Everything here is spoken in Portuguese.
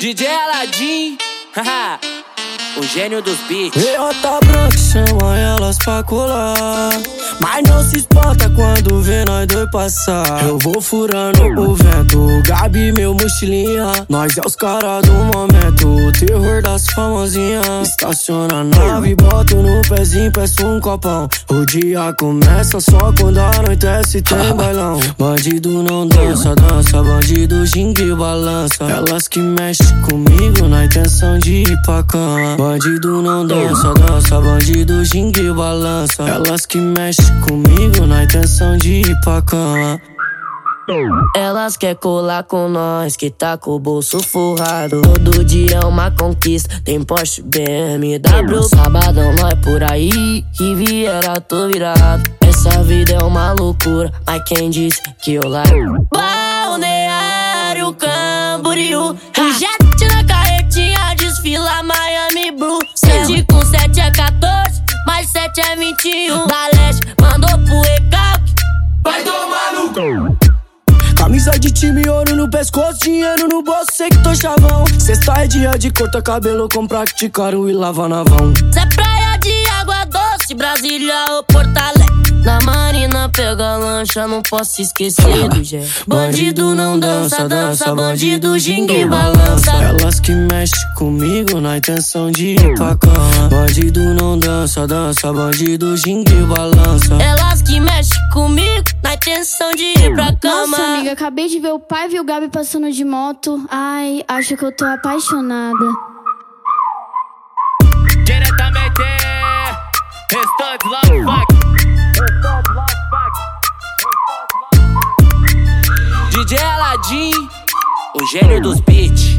DJ Aladdin. O gênio dos beats. Leota branca chama elas pra colar. Mas não se espanta quando vê nós dois passar. Eu vou furando o vento, Gabi, meu mochilinha. Nós é os caras do momento, o terror das famosinhas. Estaciona a nave, boto no pezinho, peço um copão. O dia começa só quando anoitece tem bailão. Bandido não dança, dança, bandido gingue balança. Elas que mexem comigo na intenção de ir pra cama. Bandido não dança, dança, bandido gingue balança. Elas que mexem comigo na intenção de ir pra cama. Elas quer colar com nós, que tá com o bolso forrado. Todo dia é uma conquista, tem Porsche, BMW. Sabadão nós por aí, que viera tô virado. Essa vida é uma loucura, mas quem disse que eu largo? Balneário Camboriú, o jet na carretinha desfila Miami Blue. 7 com 7 é 14, mais 7 é 21. Da leste mandou pro recalque. Vai tomar no cu. Camisa de time, ouro no pescoço, dinheiro no bolso, sei que tô chavão. Sexta é dia de corta cabelo, com praticaram e lava na vão. Cê praia de água doce, Brasília ou pega lancha, não posso esquecer do. Bandido não dança, dança, bandido gingue balança. Elas que mexem comigo na intenção de ir pra cama. Bandido não dança, dança, bandido gingue balança. Elas que mexem comigo na intenção de ir pra cama. Nossa, amiga, acabei de ver o pai e o Gabi passando de moto. Ai, acho que eu tô apaixonada. Diretamente, Restante Love Aladdin, o gênio dos beats.